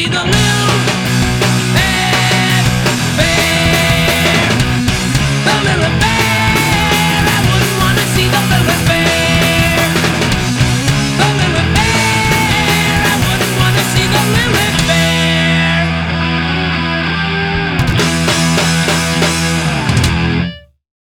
see the mirror.